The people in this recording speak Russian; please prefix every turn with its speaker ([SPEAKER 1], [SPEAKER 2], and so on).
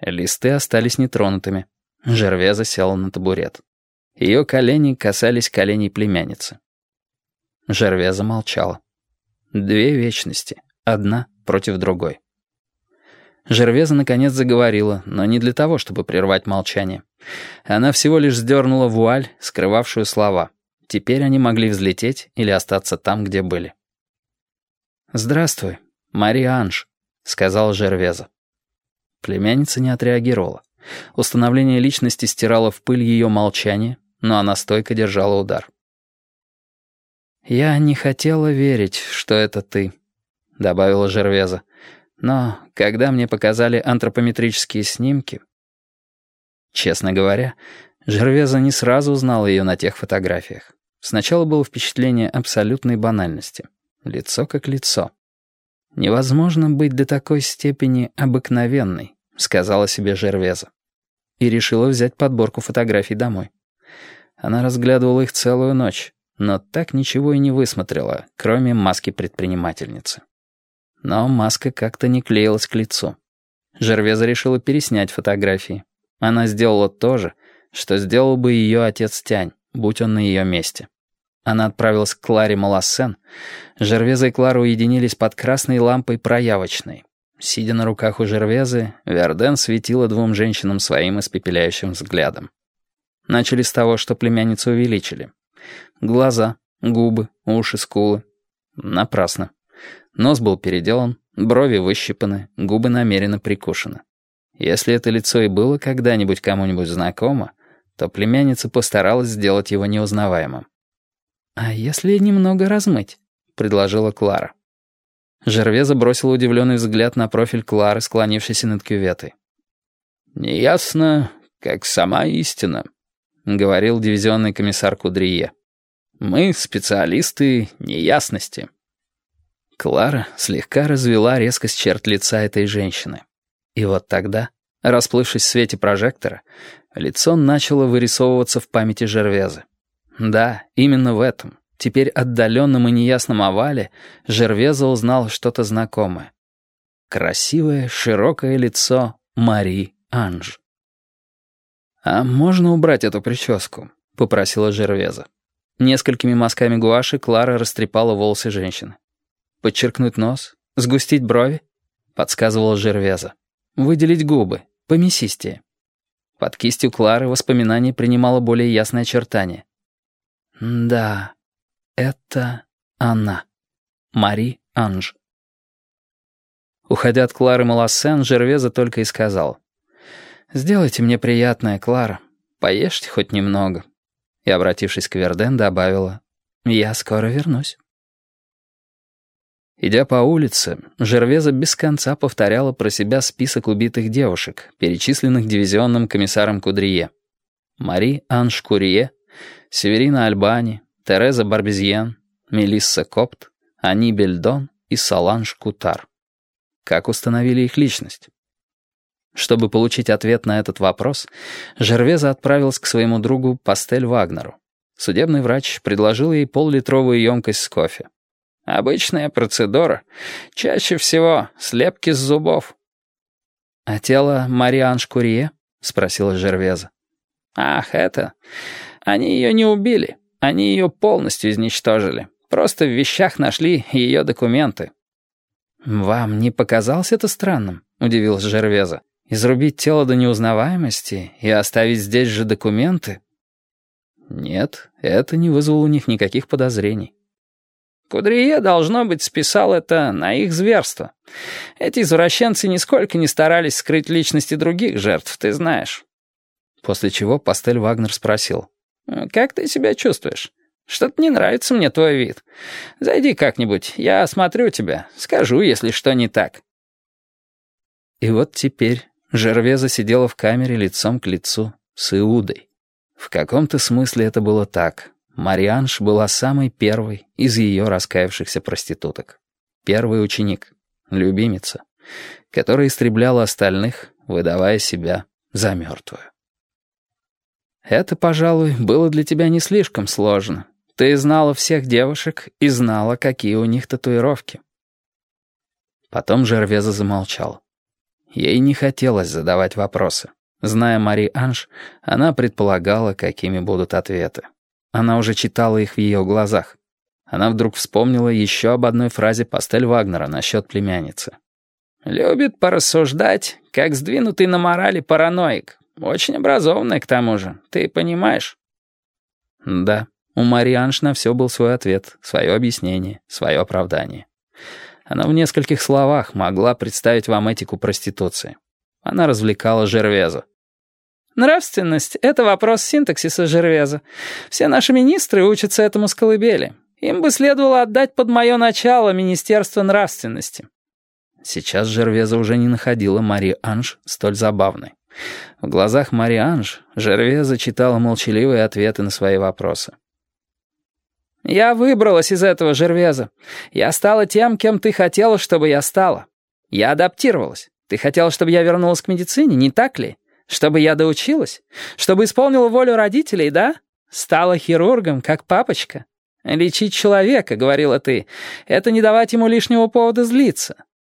[SPEAKER 1] Листы остались нетронутыми. Жервеза села на табурет. Ее колени касались коленей племянницы. Жервеза молчала. Две вечности, одна против другой. Жервеза наконец заговорила, но не для того, чтобы прервать молчание. Она всего лишь сдернула вуаль, скрывавшую слова. Теперь они могли взлететь или остаться там, где были. «Здравствуй, Мария Анж», — сказал Жервеза. Племянница не отреагировала. Установление личности стирало в пыль ее молчание, но она стойко держала удар. «Я не хотела верить, что это ты», — добавила Жервеза. «Но когда мне показали антропометрические снимки...» Честно говоря, Жервеза не сразу узнала ее на тех фотографиях. Сначала было впечатление абсолютной банальности. Лицо как лицо. «Невозможно быть до такой степени обыкновенной», — сказала себе Жервеза. И решила взять подборку фотографий домой. Она разглядывала их целую ночь, но так ничего и не высмотрела, кроме маски предпринимательницы. Но маска как-то не клеилась к лицу. Жервеза решила переснять фотографии. Она сделала то же, что сделал бы ее отец Тянь, будь он на ее месте. Она отправилась к Кларе Малассен. Жервеза и Клара уединились под красной лампой проявочной. Сидя на руках у Жервезы, Верден светила двум женщинам своим испепеляющим взглядом. Начали с того, что племянницу увеличили. Глаза, губы, уши, скулы. Напрасно. Нос был переделан, брови выщипаны, губы намеренно прикушены. Если это лицо и было когда-нибудь кому-нибудь знакомо, то племянница постаралась сделать его неузнаваемым. «А если немного размыть?» — предложила Клара. Жервеза бросил удивленный взгляд на профиль Клары, склонившейся над кюветой.
[SPEAKER 2] «Неясно, как сама истина», — говорил дивизионный комиссар Кудрие. «Мы специалисты неясности».
[SPEAKER 1] Клара слегка развела резкость черт лица этой женщины. И вот тогда, расплывшись в свете прожектора, лицо начало вырисовываться в памяти Жервезы. Да, именно в этом, теперь отдаленном и неясном овале, Жервеза узнал что-то знакомое. Красивое, широкое лицо Мари Анж. «А можно убрать эту прическу?» — попросила Жервеза. Несколькими мазками гуаши Клара растрепала волосы женщины. «Подчеркнуть нос? Сгустить брови?» — подсказывала Жервеза. «Выделить губы, помесистее». Под кистью Клары воспоминание принимало более ясное очертание. Да, это она. Мари Анж. Уходя от Клары Малассен, Жервеза только и сказал. «Сделайте мне приятное, Клара. Поешьте хоть немного». И, обратившись к Верден, добавила. «Я скоро вернусь». Идя по улице, Жервеза без конца повторяла про себя список убитых девушек, перечисленных дивизионным комиссаром Кудрие. Мари Анж Курье, Северина Альбани, Тереза Барбизьен, Мелисса Копт, Ани Бельдон и Саланж Кутар. Как установили их личность? Чтобы получить ответ на этот вопрос, Жервеза отправилась к своему другу Пастель Вагнеру. Судебный врач предложил ей пол-литровую емкость с кофе. Обычная процедура. Чаще всего слепки с зубов. «А тело Мариан Шкурье?» — спросила Жервеза. «Ах, это... Они ее не убили. Они ее полностью изничтожили. Просто в вещах нашли ее документы». «Вам не показалось это странным?» — удивился Жервеза. «Изрубить тело до неузнаваемости и оставить здесь же документы?» Нет, это не вызвало у них никаких подозрений.
[SPEAKER 2] Кудрие, должно быть, списал это на их зверство. Эти извращенцы нисколько не старались скрыть личности других жертв, ты знаешь.
[SPEAKER 1] После чего Пастель Вагнер спросил.
[SPEAKER 2] «Как ты себя чувствуешь? Что-то не нравится мне твой вид. Зайди как-нибудь, я осмотрю тебя, скажу, если что не так».
[SPEAKER 1] И вот теперь Жервеза сидела в камере лицом к лицу с Иудой. В каком-то смысле это было так. Марианш была самой первой из ее раскаявшихся проституток. Первый ученик, любимица, которая истребляла остальных, выдавая себя за мертвую. Это, пожалуй, было для тебя не слишком сложно. Ты знала всех девушек и знала, какие у них татуировки. Потом Жервеза замолчал. Ей не хотелось задавать вопросы. Зная Мари Анж, она предполагала, какими будут ответы. Она уже читала их в ее глазах. Она вдруг вспомнила еще об одной фразе Пастель Вагнера насчет племянницы.
[SPEAKER 2] «Любит порассуждать, как сдвинутый на морали параноик. Очень образованный, к тому же. Ты понимаешь?»
[SPEAKER 1] Да, у Мари Анж на все был свой ответ, свое объяснение, свое оправдание. Она в нескольких словах могла представить вам этику проституции. Она развлекала Жервеза.
[SPEAKER 2] «Нравственность — это вопрос синтаксиса Жервеза. Все наши министры учатся этому с колыбели. Им бы следовало отдать под мое начало Министерство нравственности».
[SPEAKER 1] Сейчас Жервеза уже не находила Мари Анж столь забавной. В глазах Мари Анж Жервеза читала молчаливые ответы на свои вопросы.
[SPEAKER 2] «Я выбралась из этого Жервеза. Я стала тем, кем ты хотела, чтобы я стала. Я адаптировалась. Ты хотела, чтобы я вернулась к медицине, не так ли? Чтобы я доучилась? Чтобы исполнила волю родителей, да? Стала хирургом, как папочка. Лечить человека, говорила ты, это не давать ему лишнего повода злиться.